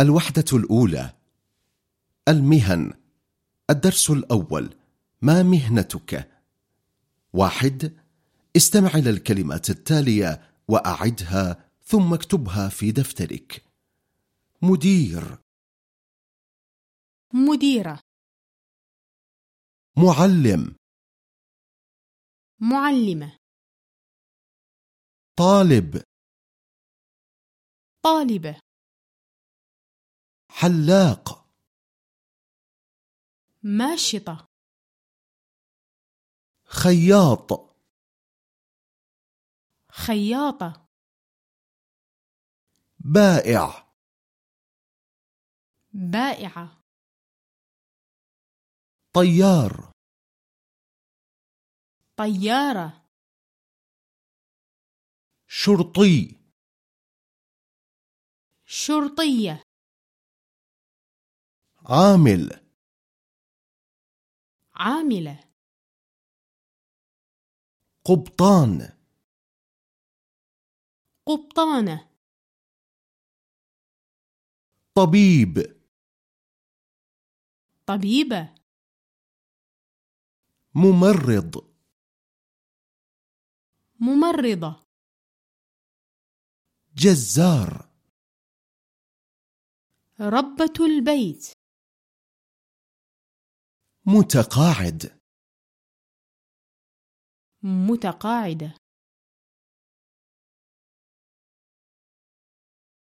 الوحدة الأولى. المهن. الدرس الأول. ما مهنتك؟ واحد. استمع إلى الكلمات التالية وأعدها ثم اكتبها في دفترك. مدير. مديرة. معلم. معلمة. طالب. طالبة. حلاق. ماشطة. خياط. خياطة. بائع. بائعة. طيار. طيارة. شرطي. شرطية. عامل. عاملة قبطان. قبطانة طبيب. طبيبة ممرض. ممرضة جزار. ربة البيت. متقاعد. متقاعدة